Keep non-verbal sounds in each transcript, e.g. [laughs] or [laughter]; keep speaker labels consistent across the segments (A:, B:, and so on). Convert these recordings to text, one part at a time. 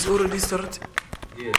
A: It's already started.
B: Yeah.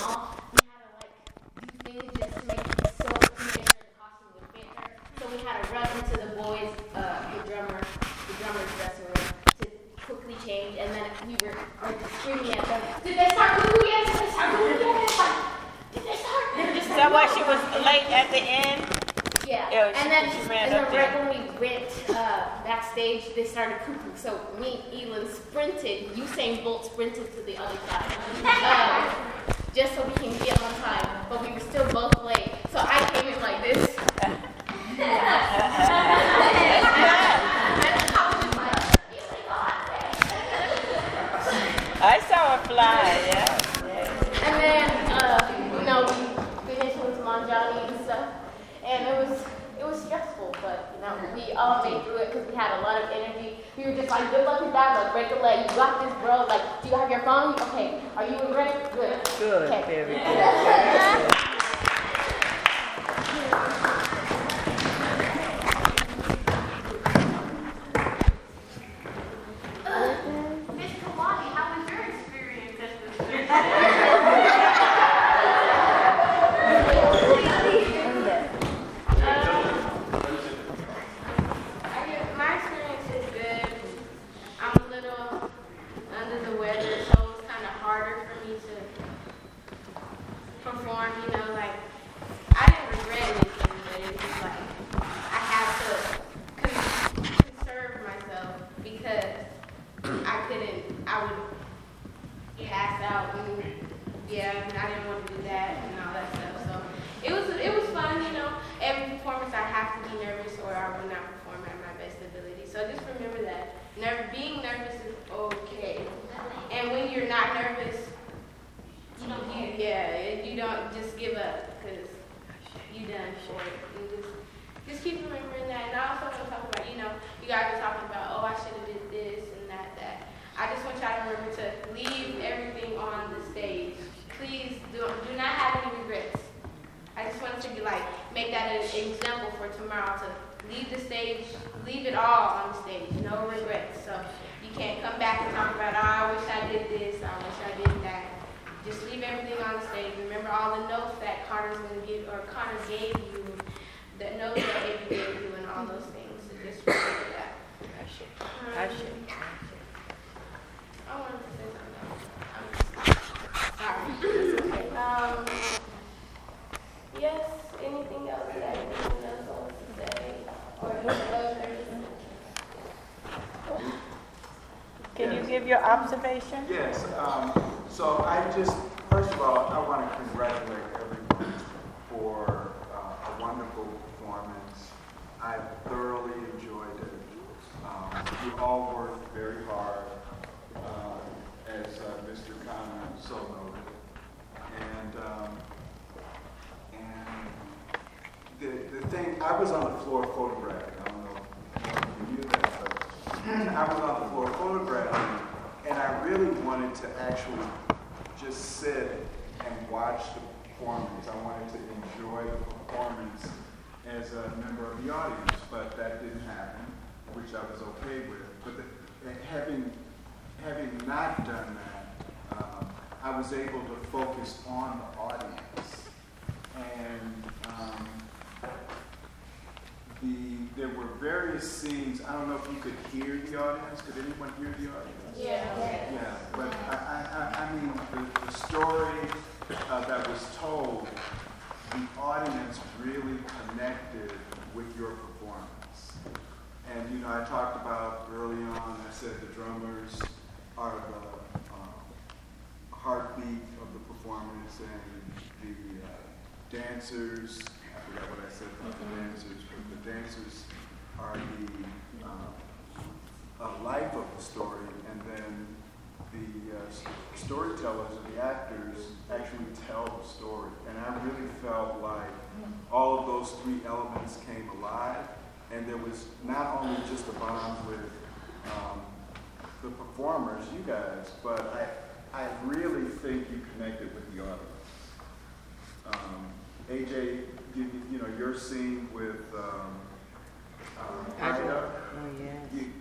C: small, we had to like do things just to make it so we make sure the costume would fit her. So we had to run into the boys, uh, the drummer, the drummer's dressing room to quickly change, and then we were like screaming at them, "Did they start moving yet? Did they start moving yet?" Did they start?
D: Is that why she was late at the end?
C: Yeah.
D: yeah
C: and then,
D: she
C: and then right
D: there.
C: when we went uh, backstage, they started cuckoo. So me, Elin, sprinted. Usain Bolt sprinted to the other side. [laughs] Uh, energy. We were just like, good luck with that, like, break a leg, you got this, bro. Like, do you have your phone? Okay. Are you in grade? Good.
D: Good.
C: Okay.
D: Very good.
C: Uh, Miss Kawani, how was your experience at this? [laughs] everything on stage. Remember all the notes that Connor's gonna give or Connor gave you, the notes that Avery gave you, and all those things. So just remember that.
D: I should. Um, I should.
C: I wanted to say something else. I'm sorry. That's [laughs] okay. Um, yes, anything else
D: that I give your observation?
E: Yes, um, so I just, first of all, I want to congratulate everyone for uh, a wonderful performance. I thoroughly enjoyed it. Um, you all worked very hard, uh, as uh, Mr. Connor so noted. And, um, and the, the thing, I was on the floor photographing. I don't know if you knew that, I was on the floor photographing, and I really wanted to actually just sit and watch the performance. I wanted to enjoy the performance as a member of the audience, but that didn't happen, which I was okay with. But the, having, having not done that, um, I was able to focus on the audience. And um, the, there were various scenes. I don't know if you could hear the audience. Could anyone hear the audience?
C: Yeah.
E: Yeah, but I, I, I, mean, the, the story uh, that was told, the audience really connected with your performance. And, you know, I talked about early on, I said the drummers are the um, heartbeat of the performance, and the uh, dancers, I forgot what I said about the dancers, but the dancers are the uh, life of the story, and then the uh, storytellers or the actors actually tell the story. And I really felt like all of those three elements came alive, and there was not only just a bond with um, the performers, you guys, but I, I really think you connected with the audience. Um, AJ, you, you know, your scene with um, um, Ida,
D: Oh, yes.
E: you,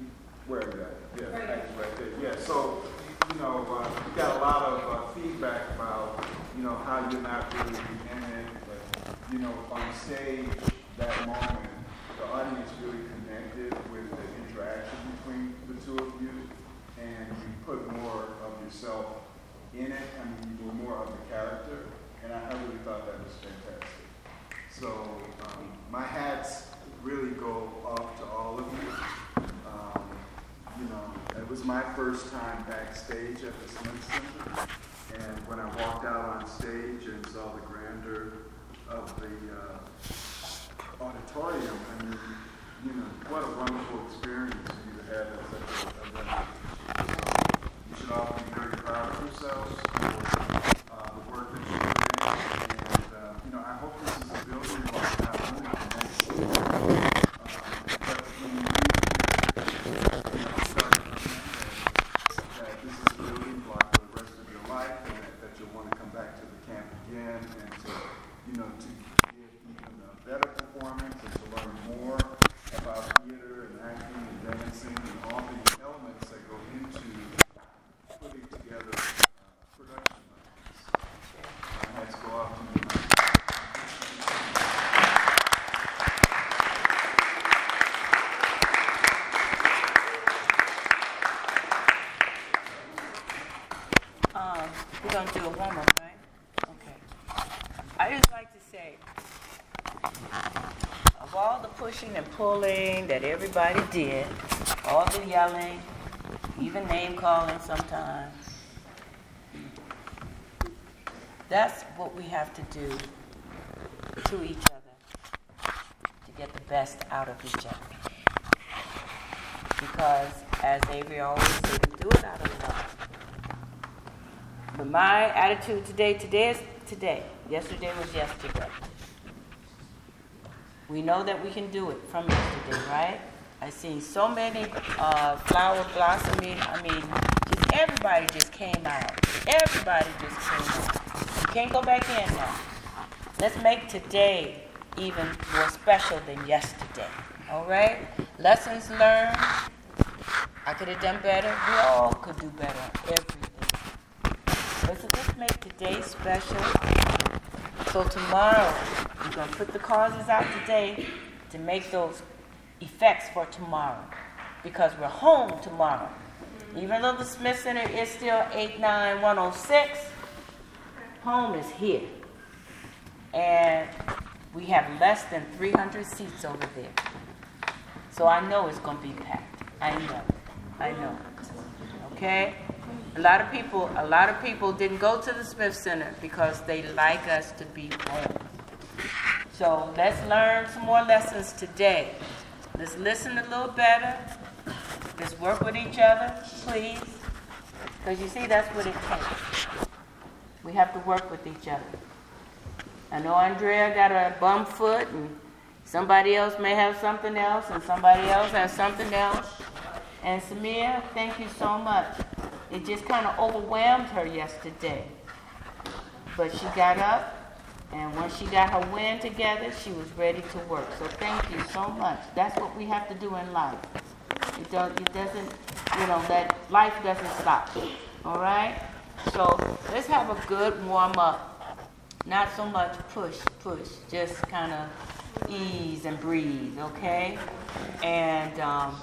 E: where are you at? Yeah, right, right there. Yeah, so, you know, uh, we got a lot of uh, feedback about, you know, how you're not really in it, but, you know, on stage, that moment, the audience really connected with the interaction between the two of you, and you put more of yourself in it, I mean, you were more of the character, and I, I really thought that was fantastic. So, um, my hats really go off to all of you. Um, you know, it was my first time backstage at the Smith Center, and when I walked out on stage and saw the grandeur of the uh, auditorium, I mean, you know, what a wonderful experience for you to have at such a event. So you should all be very proud of yourselves for uh, the work that you're doing, and uh, you know, I hope this is a building block not only for next year, uh, but when you leave here, you know, start to remember that this is a building block for the rest of your life, and that, that you'll want to come back to the camp again, and to, you know, to give even a better performance, and to learn more about theater and acting and dancing and all the elements that go into putting together uh, production go off to.
D: Um, we're gonna do a warm-up, right? Okay. I just like to say, of all the pushing and pulling that everybody did, all the yelling, even name calling sometimes, that's what we have to do to each other to get the best out of each other. Because, as Avery always said, do it out of love. But my attitude today, today is today. Yesterday was yesterday. We know that we can do it from yesterday, right? I've seen so many uh, flower blossoming. I mean, just everybody just came out. Everybody just came out. You can't go back in now. Let's make today even more special than yesterday. All right? Lessons learned. I could have done better. We all could do better Everything. Let's, let's make today special. So tomorrow, we're going to put the causes out today to make those effects for tomorrow. Because we're home tomorrow. Even though the Smith Center is still 89106, home is here. And We have less than 300 seats over there. So I know it's going to be packed. I know. I know. Okay? A lot of people, a lot of people didn't go to the Smith Center because they like us to be home. So let's learn some more lessons today. Let's listen a little better. Let's work with each other, please. Because you see, that's what it takes. We have to work with each other. I know Andrea got a bum foot, and somebody else may have something else, and somebody else has something else. And Samia, thank you so much. It just kind of overwhelmed her yesterday. But she got up, and once she got her wind together, she was ready to work. So thank you so much. That's what we have to do in life. It, don't, it doesn't, you know, that life doesn't stop. All right? So let's have a good warm up. Not so much push, push, just kind of ease and breathe, okay? And um,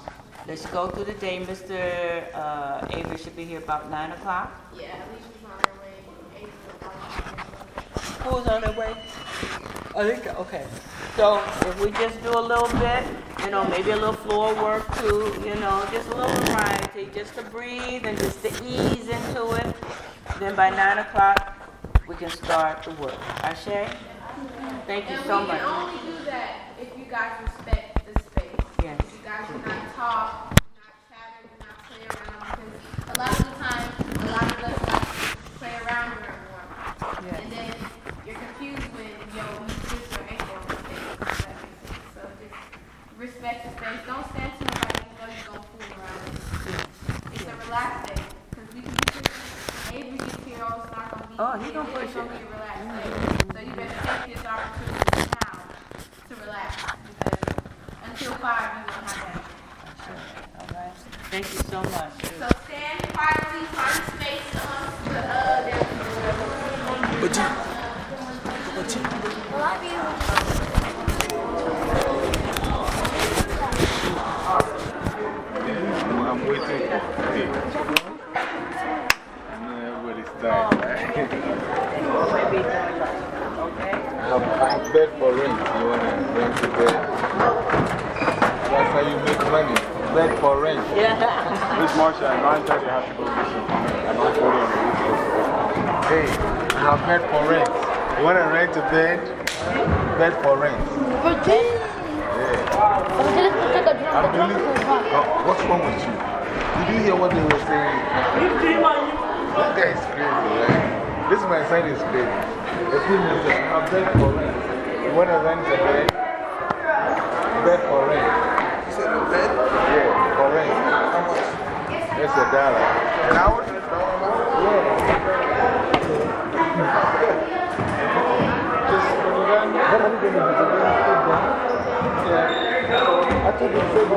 D: let's go through the day. Mr. Uh, Avery should be here about 9 o'clock.
C: Yeah, Alicia's on her way. April's on her way.
D: Their way? I think, okay. So if we just do a little bit, you know, maybe a little floor work too, you know, just a little variety, just to breathe and just to ease into it. Then by 9 o'clock, we can start the work. Ashe? Thank you
C: And
D: so
C: we
D: much.
C: can only do that if you guys respect the space.
D: Yes.
C: If you guys do not talk, do not chatter, do not play around, because a lot of the time, a lot of us like to play around during warm up.
D: Yes.
C: And then you're confused when, yo, you twist your ankle on the stage. if that makes sense. So just respect the space. Don't stand to nobody you know you're going to fool around. It's a relaxed day. Because we can be Avery gets here, oh, it's not going to be.
D: Oh, he gonna push
C: It's
D: it.
C: be a. So you better take this opportunity now to relax. Because until five, you won't have that.
D: All right. Thank you so much.
C: So stand quietly, find space amongst the, uh, there's
F: But you, but you.
A: I'm waiting for today. I know everybody's tired, right?
D: Maybe, okay?
A: I have, I bed for rent. You want to rent a bed? That's how you make money. Bed for rent.
D: Yeah.
A: This March at 9.30 I have to go some. I'm not going on the weekend. Hey, I have bed for rent. You want to rent a bed? Bed for rent. I believe. Oh, what's wrong with you? Did you hear what they were saying? That guy is crazy, right? This my son is crazy. The thing is, I have bed for rent. You want to rent a bed? Bed for rent.
F: You said a bed?
A: Yeah, for rent.
F: How much?
A: It's a dollar.
F: An hour?
A: Just when you're done, what are you going to do? You're going to sit down? Yeah. I [laughs] told you to.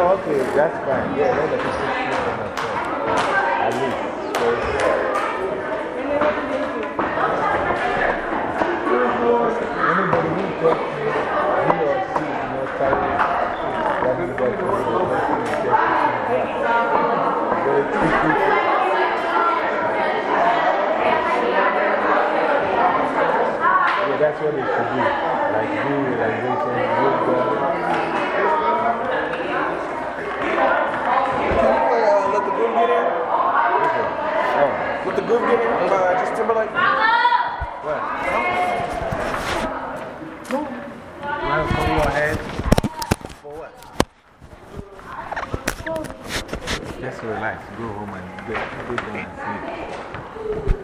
A: Oh, okay, that's fine. Yeah, then the person sleep on the floor. At least. Anybody who talks to me, he or she is not tired. That is that the person is just sitting down. Very tricky. Yeah, that's what they should do. Like do relaxation, yoga.
F: Uh, let the groove get in?
A: Listen. Oh,
F: Let the groove get in? Uh, Justin Timberlake?
A: what? You want to cover your head? For what? Just relax. Go home and go, go down and sleep.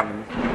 G: I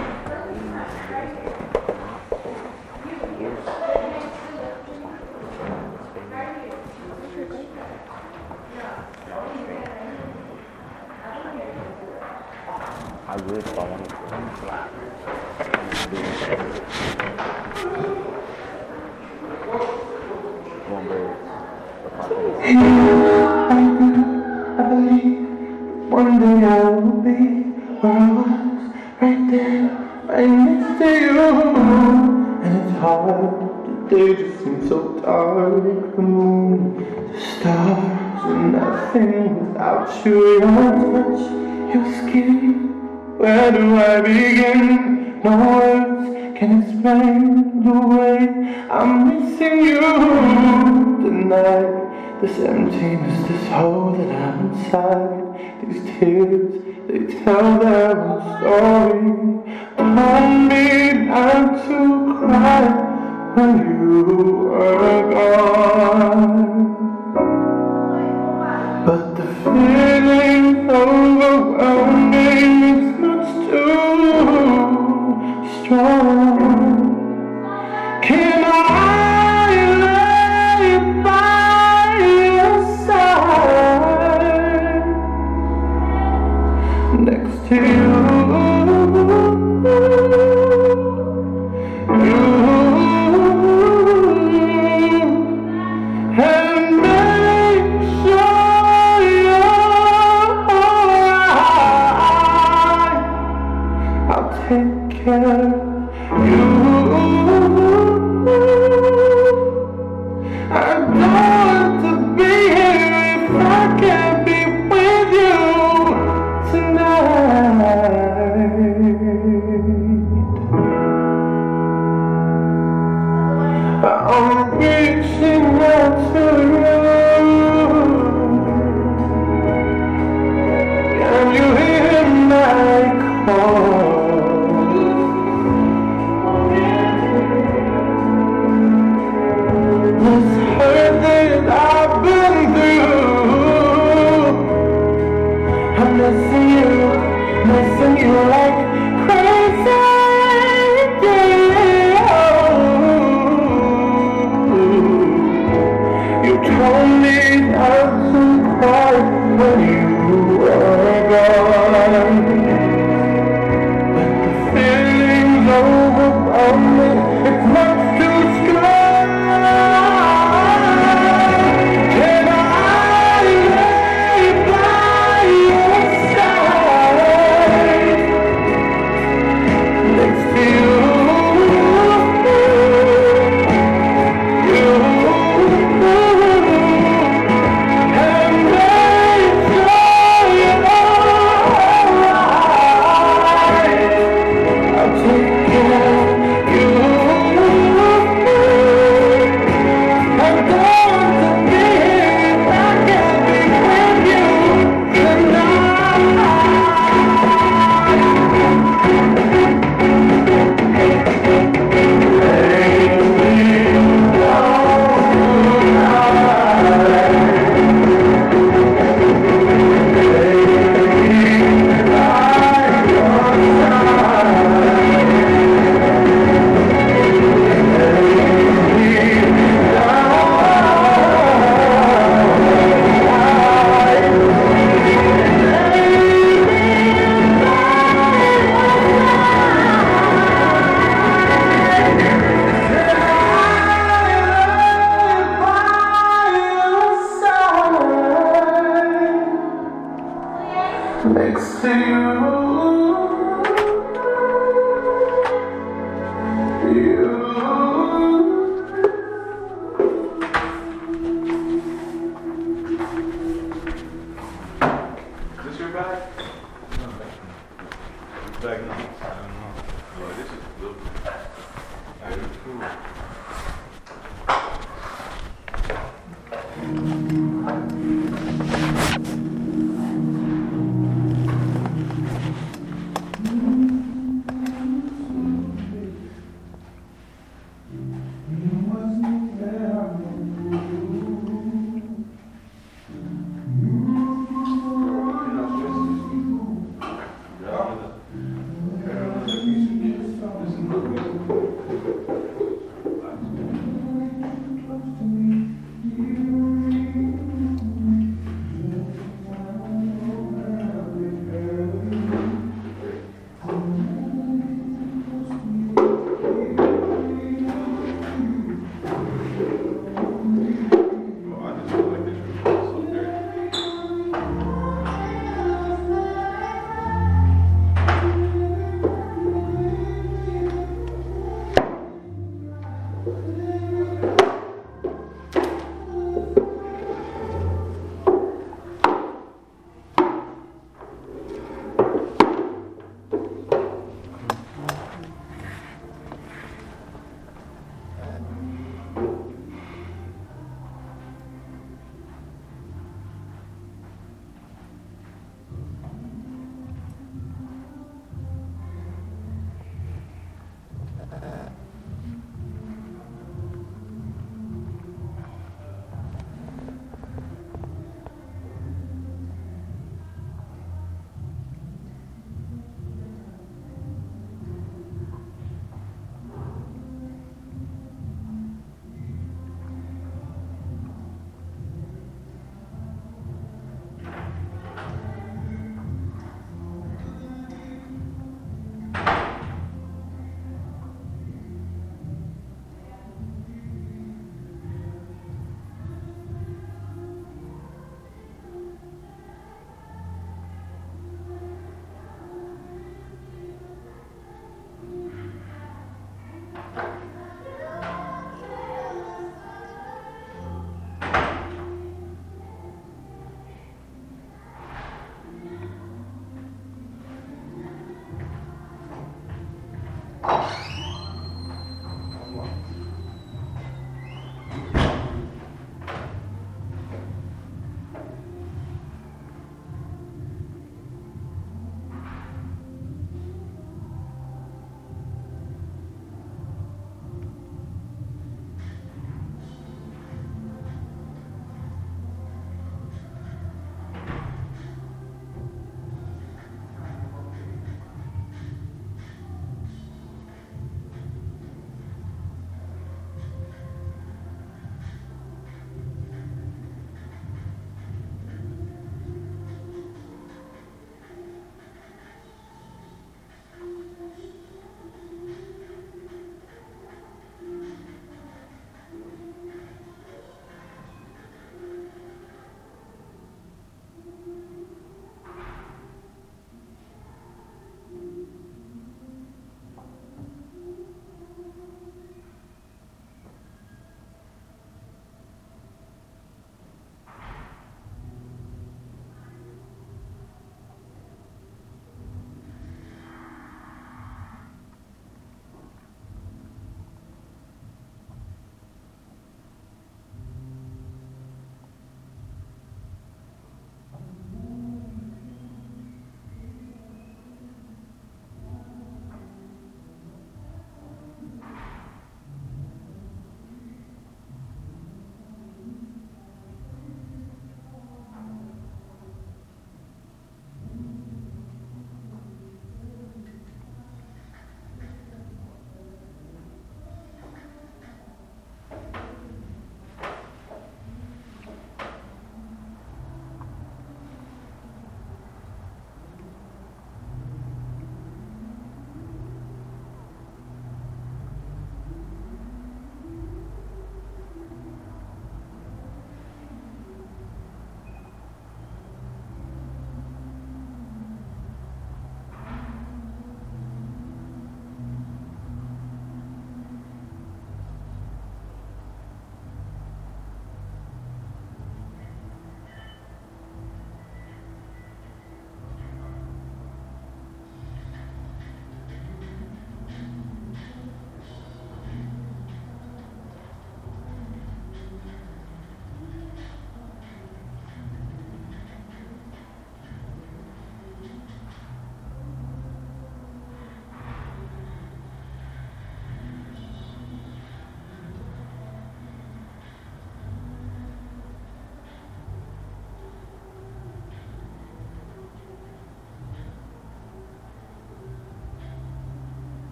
G: too Missing you, missing you like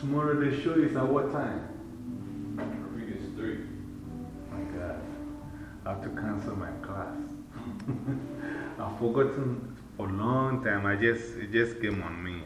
A: tomorrow the show is at what time?
H: I think it's three.
A: My God. I have to cancel my class. [laughs] I've forgotten for a long time. I just, it just came on me.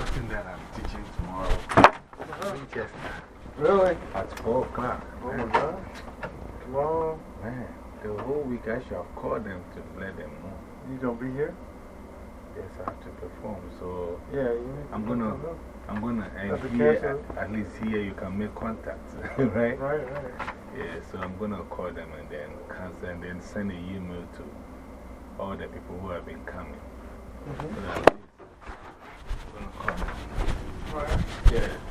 A: that I'm teaching tomorrow Winchester.
I: Really?
A: At 4 o'clock.
I: Oh my God. Tomorrow?
A: Man, the whole week I shall call them to let them know.
I: You gonna be here?
A: Yes, I have to perform. So,
I: yeah,
A: I'm gonna. I'm gonna, uh, here, at, least here you can make contact, [laughs] right?
I: Right, right.
A: Yeah, so I'm gonna call them and then cancel and then send an email to all the people who have been coming.
I: -hmm.
A: so yeah.